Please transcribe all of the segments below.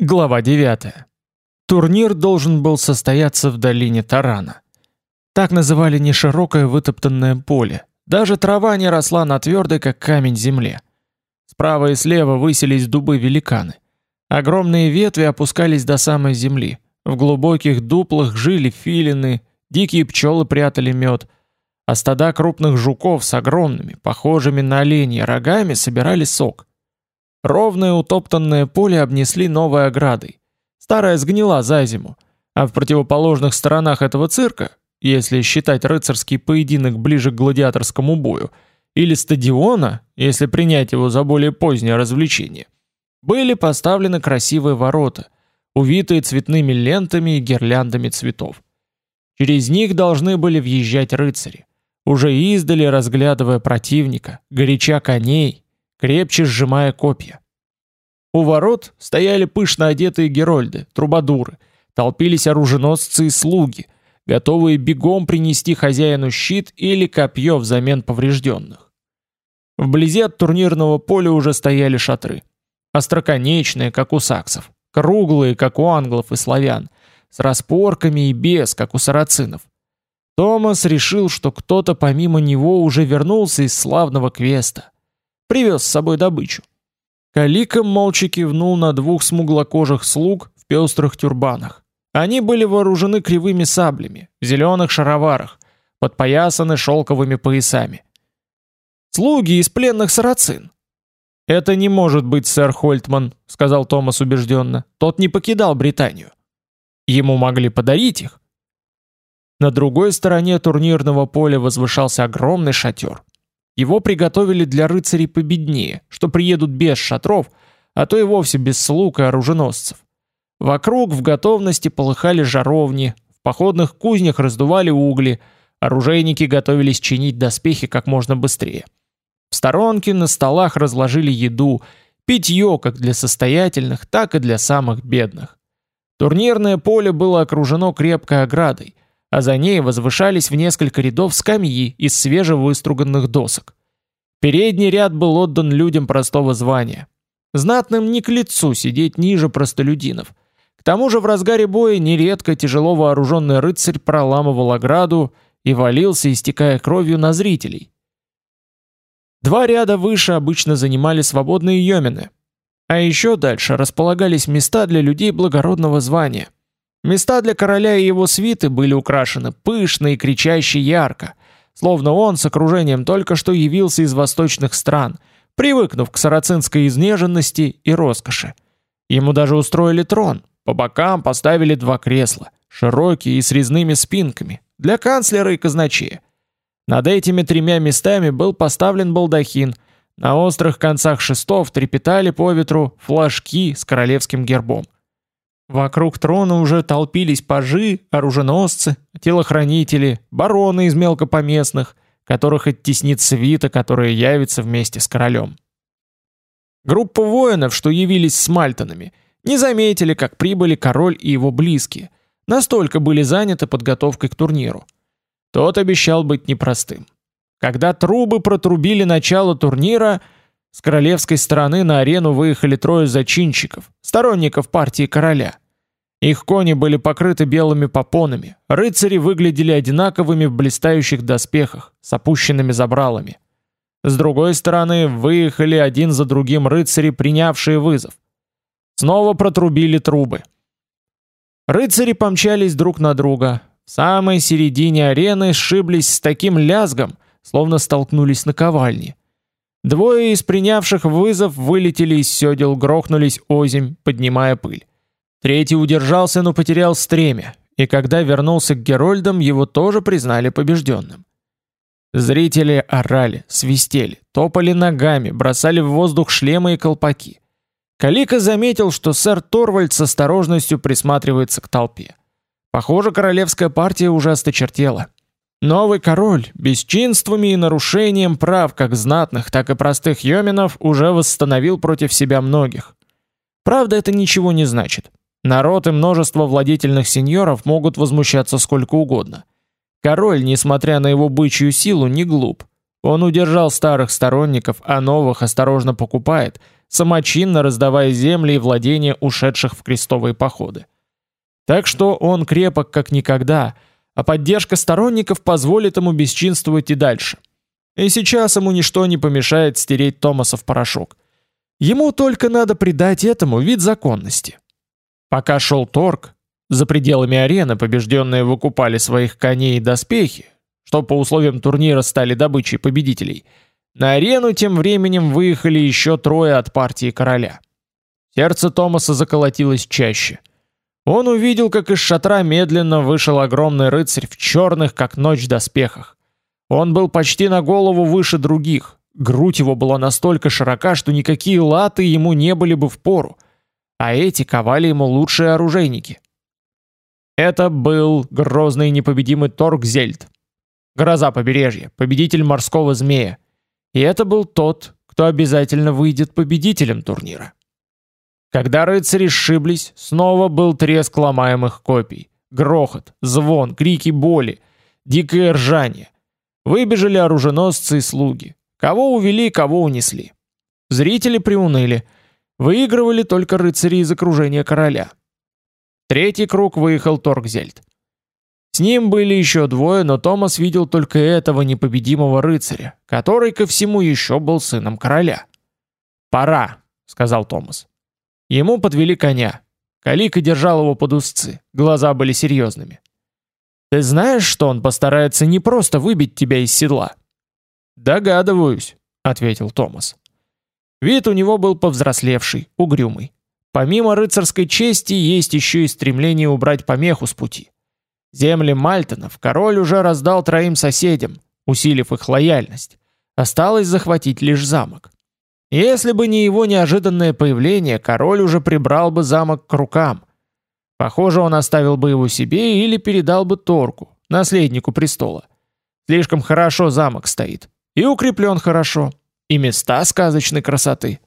Глава 9. Турнир должен был состояться в долине Тарана. Так называли неширокое вытоптанное поле. Даже трава не росла на твердой, как камень, земле. Справа и слева высились дубы-великаны. Огромные ветви опускались до самой земли. В глубоких дуплах жили филины, дикие пчелы прятали мед, а стада крупных жуков с огромными, похожими на оленья, рогами собирали сок. Ровное утоптанное поле обнесли новой оградой. Старая сгнила за зиму, а в противоположных сторонах этого цирка, если считать рыцарский поединок ближе к гладиаторскому бою, или стадиона, если принять его за более позднее развлечение, были поставлены красивые ворота, увитые цветными лентами и гирляндами цветов. Через них должны были въезжать рыцари, уже издали разглядывая противника, горяча коней, крепче сжимая копья. У ворот стояли пышно одетые герольды, трубадуры, толпились оруженосцы и слуги, готовые бегом принести хозяину щит или копье взамен поврежденных. Вблизи от турнирного поля уже стояли шатры. Остроконечные, как у саксов, круглые, как у англов и славян, с распорками и без, как у сарацинов. Томас решил, что кто-то помимо него уже вернулся из славного квеста. Привез с собой добычу. Калика молча кивнул на двух смуглокожих слуг в пестрых тюрбанах. Они были вооружены кривыми саблями, в зеленых шароварах, подпоясаны шелковыми поясами. «Слуги из пленных сарацин!» «Это не может быть сэр Хольтман», — сказал Томас убежденно. «Тот не покидал Британию. Ему могли подарить их». На другой стороне турнирного поля возвышался огромный шатер. Его приготовили для рыцарей победнее, что приедут без шатров, а то и вовсе без слуг и оруженосцев. Вокруг в готовности полыхали жаровни, в походных кузнях раздували угли, оружейники готовились чинить доспехи как можно быстрее. В сторонке на столах разложили еду, питье как для состоятельных, так и для самых бедных. Турнирное поле было окружено крепкой оградой – а за ней возвышались в несколько рядов скамьи из свежевыструганных досок. Передний ряд был отдан людям простого звания. Знатным не к лицу сидеть ниже простолюдинов. К тому же в разгаре боя нередко тяжело вооруженный рыцарь проламывал ограду и валился, истекая кровью на зрителей. Два ряда выше обычно занимали свободные йомены, а еще дальше располагались места для людей благородного звания – Места для короля и его свиты были украшены пышно и кричаще ярко, словно он с окружением только что явился из восточных стран, привыкнув к сарацинской изнеженности и роскоши. Ему даже устроили трон, по бокам поставили два кресла, широкие и с резными спинками, для канцлера и казначея. Над этими тремя местами был поставлен балдахин, на острых концах шестов трепетали по ветру флажки с королевским гербом. Вокруг трона уже толпились пажи, оруженосцы, телохранители, бароны из мелкопоместных, которых оттеснит свита, которая явится вместе с королем. Группа воинов, что явились с мальтонами, не заметили, как прибыли король и его близкие, настолько были заняты подготовкой к турниру. Тот обещал быть непростым. Когда трубы протрубили начало турнира – с королевской стороны на арену выехали трое зачинщиков, сторонников партии короля. Их кони были покрыты белыми попонами, рыцари выглядели одинаковыми в блистающих доспехах, с опущенными забралами. С другой стороны выехали один за другим рыцари, принявшие вызов. Снова протрубили трубы. Рыцари помчались друг на друга. В самой середине арены сшиблись с таким лязгом, словно столкнулись на ковальне. Двое из принявших вызов вылетели из седел, грохнулись озимь, поднимая пыль. Третий удержался, но потерял стремя, и когда вернулся к Герольдам, его тоже признали побежденным. Зрители орали, свистели, топали ногами, бросали в воздух шлемы и колпаки. Калика заметил, что сэр Торвальд с осторожностью присматривается к толпе. Похоже, королевская партия уже осточертела. Новый король, бесчинствами и нарушением прав как знатных, так и простых йоминов, уже восстановил против себя многих. Правда, это ничего не значит. Народ и множество владетельных сеньоров могут возмущаться сколько угодно. Король, несмотря на его бычью силу, не глуп. Он удержал старых сторонников, а новых осторожно покупает, самочинно раздавая земли и владения ушедших в крестовые походы. Так что он крепок как никогда, а поддержка сторонников позволит ему бесчинствовать и дальше. И сейчас ему ничто не помешает стереть Томаса в порошок. Ему только надо придать этому вид законности. Пока шел торг, за пределами арены побежденные выкупали своих коней и доспехи, что по условиям турнира стали добычей победителей. На арену тем временем выехали еще трое от партии короля. Сердце Томаса заколотилось чаще. Он увидел, как из шатра медленно вышел огромный рыцарь в черных, как ночь, доспехах. Он был почти на голову выше других. Грудь его была настолько широка, что никакие латы ему не были бы в пору, а эти ковали ему лучшие оружейники. Это был грозный непобедимый Торгзельд, гроза побережья, победитель морского змея. И это был тот, кто обязательно выйдет победителем турнира. Когда рыцари сшиблись, снова был треск ломаемых копий, грохот, звон, крики боли, дикое ржание. Выбежали оруженосцы и слуги. Кого увели, кого унесли. Зрители приуныли. Выигрывали только рыцари из окружения короля. Третий круг выехал Торгзельд. С ним были еще двое, но Томас видел только этого непобедимого рыцаря, который ко всему еще был сыном короля. «Пора», — сказал Томас. Ему подвели коня. Калика держал его под узцы, глаза были серьезными. Ты знаешь, что он постарается не просто выбить тебя из седла? Догадываюсь, ответил Томас. Вид у него был повзрослевший, угрюмый. Помимо рыцарской чести есть еще и стремление убрать помеху с пути. Земли Мальтонов король уже раздал троим соседям, усилив их лояльность. Осталось захватить лишь замок. Если бы не его неожиданное появление, король уже прибрал бы замок к рукам. Похоже, он оставил бы его себе или передал бы Торку, наследнику престола. Слишком хорошо замок стоит. И укреплен хорошо. И места сказочной красоты.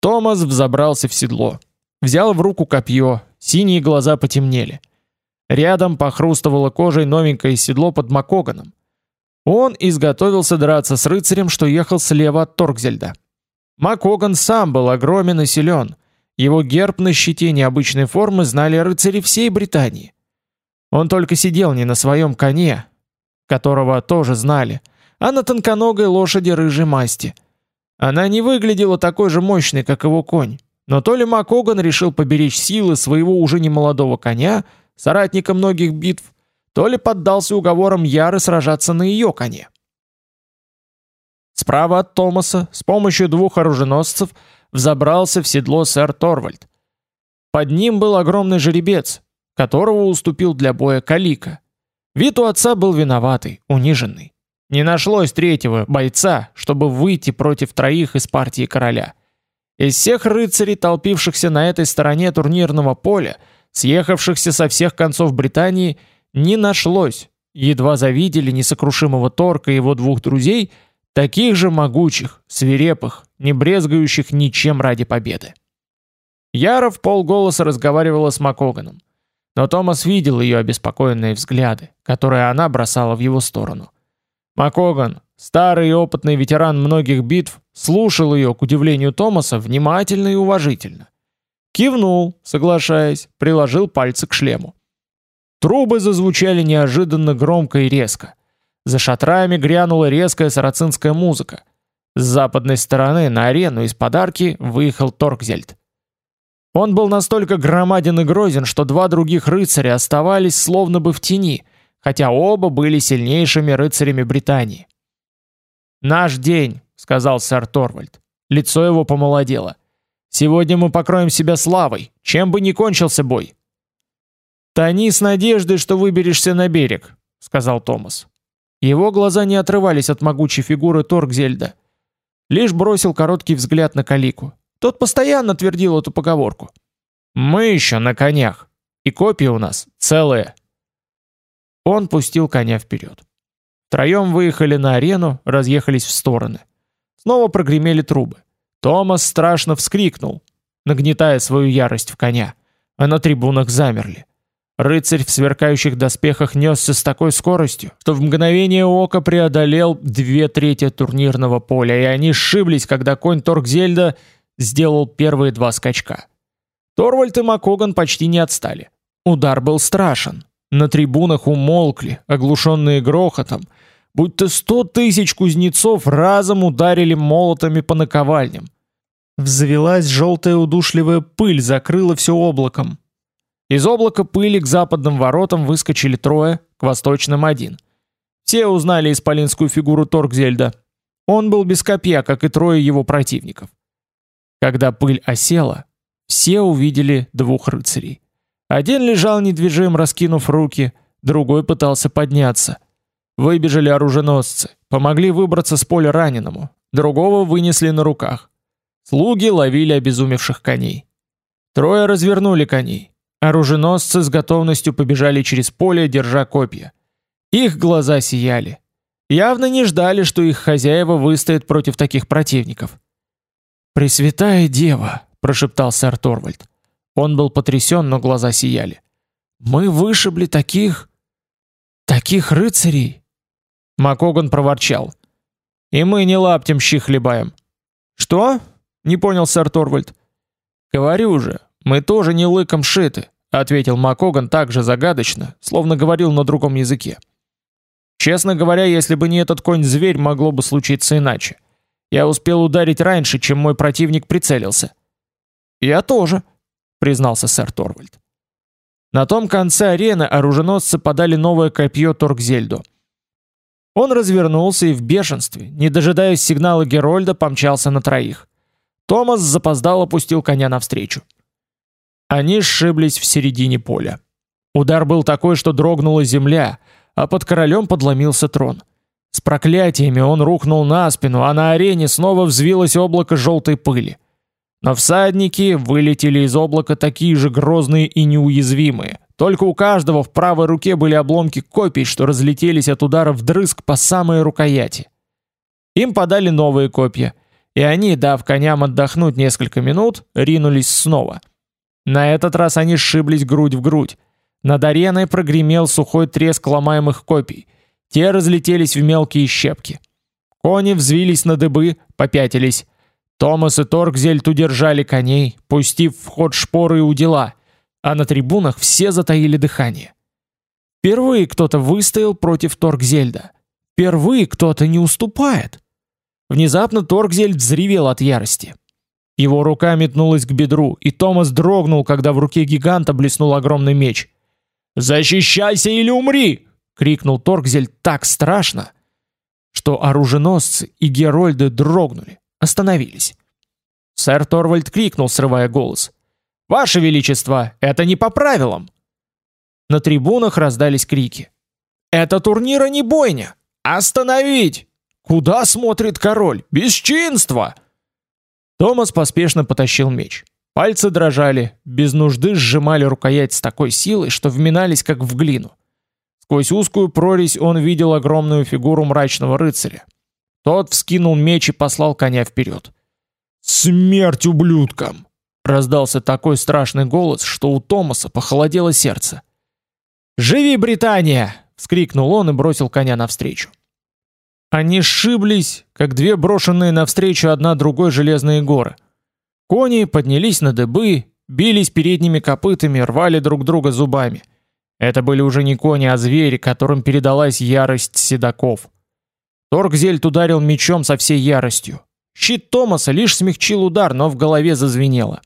Томас взобрался в седло. Взял в руку копье, синие глаза потемнели. Рядом похрустывало кожей новенькое седло под макоганом. Он изготовился драться с рыцарем, что ехал слева от Торгзельда. Макоган сам был огромен и силен, его герб на щите необычной формы знали рыцари всей Британии. Он только сидел не на своем коне, которого тоже знали, а на тонконогой лошади рыжей масти. Она не выглядела такой же мощной, как его конь, но то ли Макоган решил поберечь силы своего уже немолодого коня, соратника многих битв, то ли поддался уговорам Яры сражаться на ее коне. Справа от Томаса, с помощью двух оруженосцев, взобрался в седло сэр Торвальд. Под ним был огромный жеребец, которого уступил для боя Калика. Вид у отца был виноватый, униженный. Не нашлось третьего бойца, чтобы выйти против троих из партии короля. Из всех рыцарей, толпившихся на этой стороне турнирного поля, съехавшихся со всех концов Британии, не нашлось, едва завидели несокрушимого Торка и его двух друзей – Таких же могучих, свирепых, не брезгающих ничем ради победы. Яра в полголоса разговаривала с Макоганом, но Томас видел ее обеспокоенные взгляды, которые она бросала в его сторону. Макоган, старый и опытный ветеран многих битв, слушал ее, к удивлению Томаса, внимательно и уважительно. Кивнул, соглашаясь, приложил пальцы к шлему. Трубы зазвучали неожиданно громко и резко. За шатрами грянула резкая сарацинская музыка. С западной стороны на арену из подарки выехал Торкзельд. Он был настолько громаден и грозен, что два других рыцаря оставались словно бы в тени, хотя оба были сильнейшими рыцарями Британии. «Наш день», — сказал сэр Торвальд. Лицо его помолодело. «Сегодня мы покроем себя славой, чем бы ни кончился бой». «Тони с надеждой, что выберешься на берег», — сказал Томас. Его глаза не отрывались от могучей фигуры Торгзельда. Лишь бросил короткий взгляд на Калику. Тот постоянно твердил эту поговорку. «Мы еще на конях, и копии у нас целые». Он пустил коня вперед. Втроем выехали на арену, разъехались в стороны. Снова прогремели трубы. Томас страшно вскрикнул, нагнетая свою ярость в коня, а на трибунах замерли. Рыцарь в сверкающих доспехах несся с такой скоростью, что в мгновение ока преодолел две трети турнирного поля, и они сшиблись, когда конь Торгзельда сделал первые два скачка. Торвальд и Макоган почти не отстали. Удар был страшен. На трибунах умолкли, оглушенные грохотом, будто сто тысяч кузнецов разом ударили молотами по наковальням. Взвелась желтая удушливая пыль, закрыла все облаком. Из облака пыли к западным воротам выскочили трое, к восточным один. Все узнали исполинскую фигуру Торгзельда. Он был без копья, как и трое его противников. Когда пыль осела, все увидели двух рыцарей. Один лежал недвижим, раскинув руки, другой пытался подняться. Выбежали оруженосцы, помогли выбраться с поля раненому, другого вынесли на руках. Слуги ловили обезумевших коней. Трое развернули коней. Оруженосцы с готовностью побежали через поле, держа копья. Их глаза сияли. Явно не ждали, что их хозяева выстоят против таких противников. «Пресвятая Дева!» – прошептал сэр Торвальд. Он был потрясен, но глаза сияли. Мы вышибли таких... таких рыцарей. Макоган проворчал. И мы не лаптем щи хлебаем. Что? Не понял сэр Торвальд. Говорю же, мы тоже не лыком шиты, ответил Макоган так же загадочно, словно говорил на другом языке. Честно говоря, если бы не этот конь-зверь, могло бы случиться иначе. Я успел ударить раньше, чем мой противник прицелился. Я тоже, признался сэр Торвальд. На том конце арены оруженосцы подали новое копье Торгзельду. Он развернулся и в бешенстве, не дожидаясь сигнала Герольда, помчался на троих. Томас запоздал опустил коня навстречу. Они сшиблись в середине поля. Удар был такой, что дрогнула земля, а под королем подломился трон. С проклятиями он рухнул на спину, а на арене снова взвилось облако желтой пыли. Но всадники вылетели из облака такие же грозные и неуязвимые. Только у каждого в правой руке были обломки копий, что разлетелись от удара вдрызг по самой рукояти. Им подали новые копья, и они, дав коням отдохнуть несколько минут, ринулись снова. На этот раз они сшиблись грудь в грудь. Над ареной прогремел сухой треск ломаемых копий. Те разлетелись в мелкие щепки. Кони взвились на дыбы, попятились. Томас и Торгзельд удержали коней, пустив в ход шпоры и удила, а на трибунах все затаили дыхание. Впервые кто-то выстоял против Торгзельда. Впервые кто-то не уступает. Внезапно Торгзельд взревел от ярости. Его рука метнулась к бедру, и Томас дрогнул, когда в руке гиганта блеснул огромный меч. «Защищайся или умри!» — крикнул Торгзельд так страшно, что оруженосцы и герольды дрогнули остановились. Сэр Торвальд крикнул, срывая голос: "Ваше величество, это не по правилам!" На трибунах раздались крики: "Это турнир, а не бойня! Остановить! Куда смотрит король? Бесчинство!" Томас поспешно потащил меч. Пальцы дрожали, без нужды сжимали рукоять с такой силой, что вминались как в глину. Сквозь узкую прорезь он видел огромную фигуру мрачного рыцаря. Тот вскинул меч и послал коня вперед. «Смерть ублюдкам!» Раздался такой страшный голос, что у Томаса похолодело сердце. «Живи, Британия!» — вскрикнул он и бросил коня навстречу. Они сшиблись, как две брошенные навстречу одна другой железные горы. Кони поднялись на дыбы, бились передними копытами, рвали друг друга зубами. Это были уже не кони, а звери, которым передалась ярость седаков. Торгзельд ударил мечом со всей яростью. Щит Томаса лишь смягчил удар, но в голове зазвенело.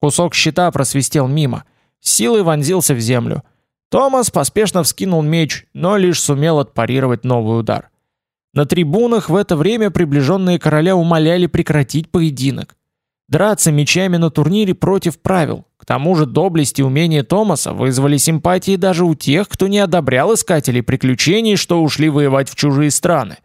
Кусок щита просвистел мимо, силой вонзился в землю. Томас поспешно вскинул меч, но лишь сумел отпарировать новый удар. На трибунах в это время приближенные короля умоляли прекратить поединок. Драться мечами на турнире против правил. К тому же доблесть и умение Томаса вызвали симпатии даже у тех, кто не одобрял искателей приключений, что ушли воевать в чужие страны.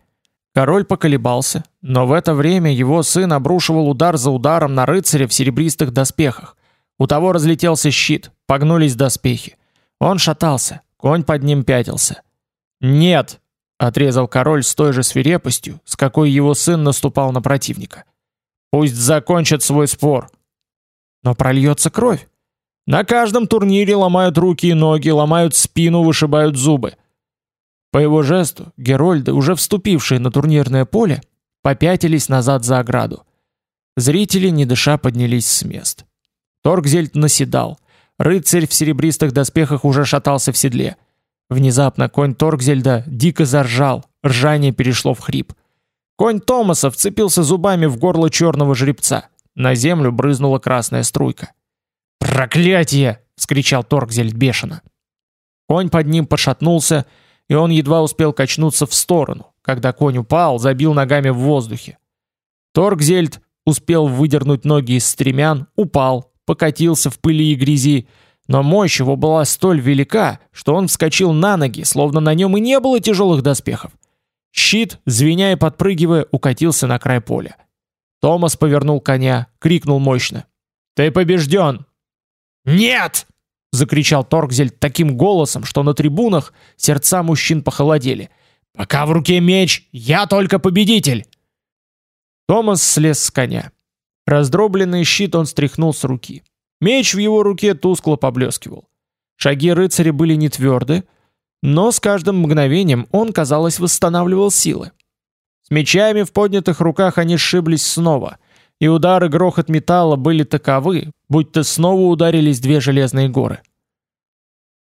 Король поколебался, но в это время его сын обрушивал удар за ударом на рыцаря в серебристых доспехах. У того разлетелся щит, погнулись доспехи. Он шатался, конь под ним пятился. "Нет", отрезал король с той же свирепостью, с какой его сын наступал на противника. "Пусть закончат свой спор". Но прольется кровь. На каждом турнире ломают руки и ноги, ломают спину, вышибают зубы. По его жесту герольды, уже вступившие на турнирное поле, попятились назад за ограду. Зрители, не дыша, поднялись с мест. Торгзельд наседал. Рыцарь в серебристых доспехах уже шатался в седле. Внезапно конь Торгзельда дико заржал, ржание перешло в хрип. Конь Томаса вцепился зубами в горло черного жеребца. На землю брызнула красная струйка. «Проклятие!» — вскричал Торгзельд бешено. Конь под ним пошатнулся, и он едва успел качнуться в сторону. Когда конь упал, забил ногами в воздухе. Торгзельд успел выдернуть ноги из стремян, упал, покатился в пыли и грязи, но мощь его была столь велика, что он вскочил на ноги, словно на нем и не было тяжелых доспехов. Щит, звеня и подпрыгивая, укатился на край поля. Томас повернул коня, крикнул мощно. «Ты побежден!» «Нет!» — закричал Торгзель таким голосом, что на трибунах сердца мужчин похолодели. «Пока в руке меч, я только победитель!» Томас слез с коня. Раздробленный щит он стряхнул с руки. Меч в его руке тускло поблескивал. Шаги рыцаря были не тверды, но с каждым мгновением он, казалось, восстанавливал силы. С мечами в поднятых руках они сшиблись снова, и удары грохот металла были таковы, будто снова ударились две железные горы.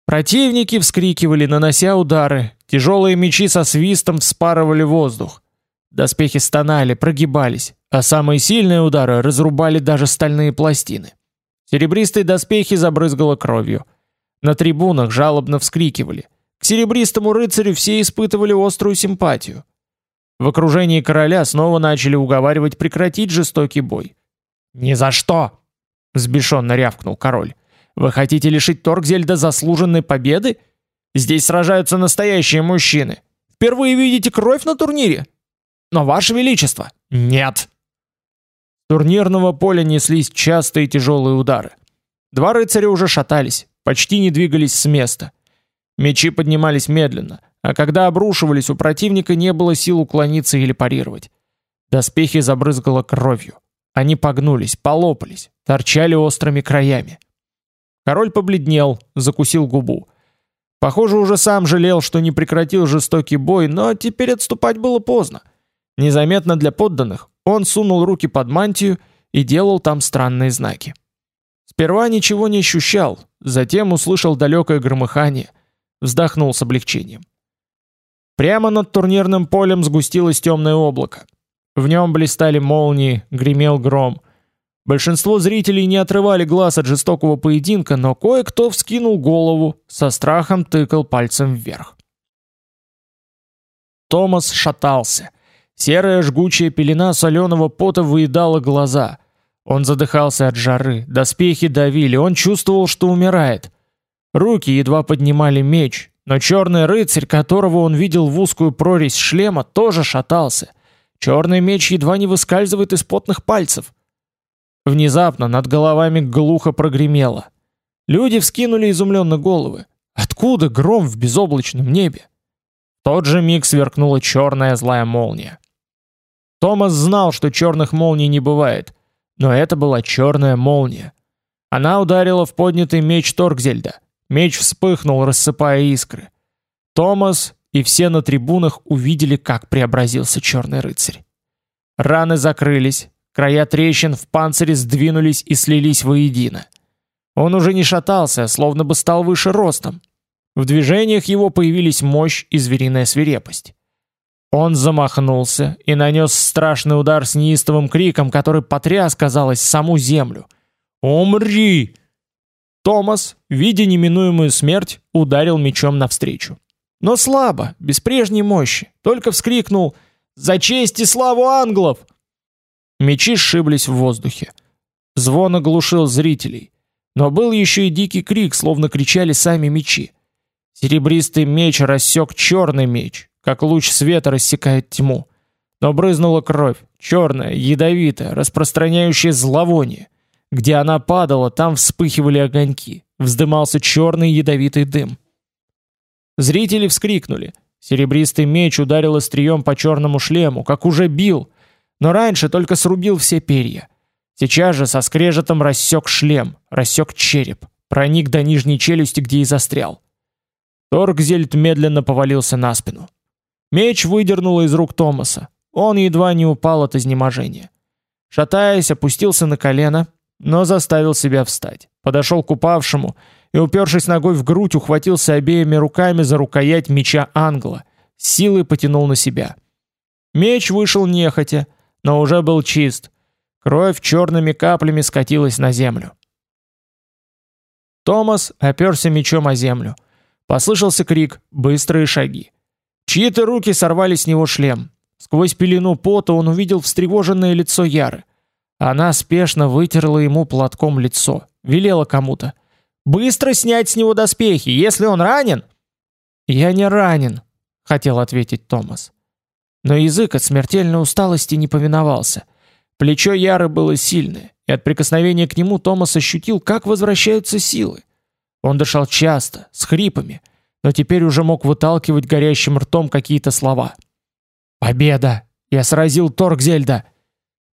Противники вскрикивали, нанося удары, тяжелые мечи со свистом вспарывали воздух. Доспехи стонали, прогибались, а самые сильные удары разрубали даже стальные пластины. Серебристые доспехи забрызгало кровью. На трибунах жалобно вскрикивали. К серебристому рыцарю все испытывали острую симпатию. В окружении короля снова начали уговаривать прекратить жестокий бой. «Ни за что!» — взбешенно рявкнул король. «Вы хотите лишить Торгзельда заслуженной победы? Здесь сражаются настоящие мужчины. Впервые видите кровь на турнире? Но, Ваше Величество, нет!» С турнирного поля неслись частые тяжелые удары. Два рыцаря уже шатались, почти не двигались с места. Мечи поднимались медленно, а когда обрушивались, у противника не было сил уклониться или парировать. Доспехи забрызгало кровью. Они погнулись, полопались, торчали острыми краями. Король побледнел, закусил губу. Похоже, уже сам жалел, что не прекратил жестокий бой, но теперь отступать было поздно. Незаметно для подданных он сунул руки под мантию и делал там странные знаки. Сперва ничего не ощущал, затем услышал далекое громыхание, вздохнул с облегчением. Прямо над турнирным полем сгустилось темное облако. В нем блистали молнии, гремел гром. Большинство зрителей не отрывали глаз от жестокого поединка, но кое-кто вскинул голову, со страхом тыкал пальцем вверх. Томас шатался. Серая жгучая пелена соленого пота выедала глаза. Он задыхался от жары, доспехи давили, он чувствовал, что умирает. Руки едва поднимали меч, но черный рыцарь, которого он видел в узкую прорезь шлема, тоже шатался. Черный меч едва не выскальзывает из потных пальцев. Внезапно над головами глухо прогремело. Люди вскинули изумленно головы. Откуда гром в безоблачном небе? В тот же миг сверкнула черная злая молния. Томас знал, что черных молний не бывает, но это была черная молния. Она ударила в поднятый меч Торгзельда. Меч вспыхнул, рассыпая искры. Томас и все на трибунах увидели, как преобразился черный рыцарь. Раны закрылись, края трещин в панцире сдвинулись и слились воедино. Он уже не шатался, словно бы стал выше ростом. В движениях его появились мощь и звериная свирепость. Он замахнулся и нанес страшный удар с неистовым криком, который потряс, казалось, саму землю. «Умри!» Томас, видя неминуемую смерть, ударил мечом навстречу. Но слабо, без прежней мощи, только вскрикнул «За честь и славу англов!» Мечи сшиблись в воздухе. Звон оглушил зрителей. Но был еще и дикий крик, словно кричали сами мечи. Серебристый меч рассек черный меч, как луч света рассекает тьму. Но брызнула кровь, черная, ядовитая, распространяющая зловоние. Где она падала, там вспыхивали огоньки, вздымался черный ядовитый дым. Зрители вскрикнули. Серебристый меч ударил острием по черному шлему, как уже бил, но раньше только срубил все перья. Сейчас же со скрежетом рассек шлем, рассек череп, проник до нижней челюсти, где и застрял. Торгзельд медленно повалился на спину. Меч выдернуло из рук Томаса. Он едва не упал от изнеможения. Шатаясь, опустился на колено, но заставил себя встать. Подошел к упавшему и, упершись ногой в грудь, ухватился обеими руками за рукоять меча англа, силой потянул на себя. Меч вышел нехотя, но уже был чист. Кровь черными каплями скатилась на землю. Томас оперся мечом о землю. Послышался крик, быстрые шаги. Чьи-то руки сорвали с него шлем. Сквозь пелену пота он увидел встревоженное лицо Яры. Она спешно вытерла ему платком лицо, велела кому-то: "Быстро снять с него доспехи, если он ранен". "Я не ранен", хотел ответить Томас. Но язык от смертельной усталости не повиновался. Плечо Яры было сильное, и от прикосновения к нему Томас ощутил, как возвращаются силы. Он дышал часто, с хрипами, но теперь уже мог выталкивать горящим ртом какие-то слова. «Победа! Я сразил Торгзельда!»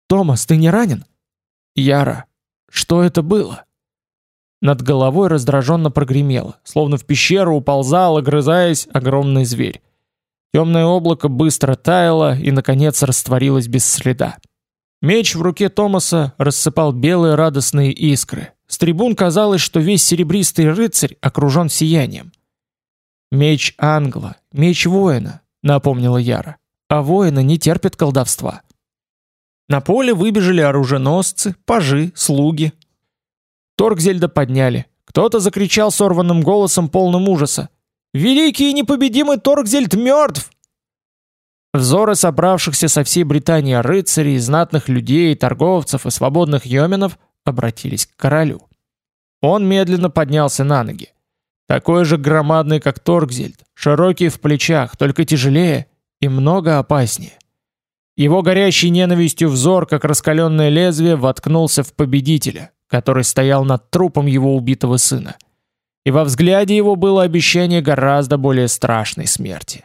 «Томас, ты не ранен?» «Яра, что это было?» Над головой раздраженно прогремело, словно в пещеру уползал, огрызаясь, огромный зверь. Темное облако быстро таяло и, наконец, растворилось без следа. Меч в руке Томаса рассыпал белые радостные искры. С трибун казалось, что весь серебристый рыцарь окружен сиянием. «Меч англа, меч воина», — напомнила Яра. «А воины не терпят колдовства». На поле выбежали оруженосцы, пажи, слуги. Торгзельда подняли. Кто-то закричал сорванным голосом полным ужаса. «Великий и непобедимый Торгзельд мертв!» Взоры собравшихся со всей Британии рыцарей, знатных людей, торговцев и свободных йоменов обратились к королю. Он медленно поднялся на ноги. Такой же громадный, как Торгзельд, широкий в плечах, только тяжелее и много опаснее. Его горящий ненавистью взор, как раскаленное лезвие, воткнулся в победителя, который стоял над трупом его убитого сына. И во взгляде его было обещание гораздо более страшной смерти.